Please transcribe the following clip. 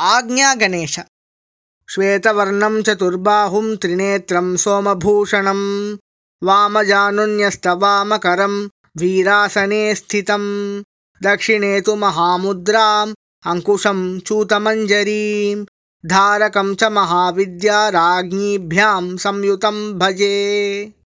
आज्ञागणेश। श्वेतवर्णं चतुर्बाहुं त्रिनेत्रं सोमभूषणं वामजानुन्यस्तवामकरं वीरासने स्थितं दक्षिणे तु महामुद्राम् अङ्कुशं चूतमञ्जरीं धारकं च महाविद्या राज्ञीभ्यां संयुतं भजे।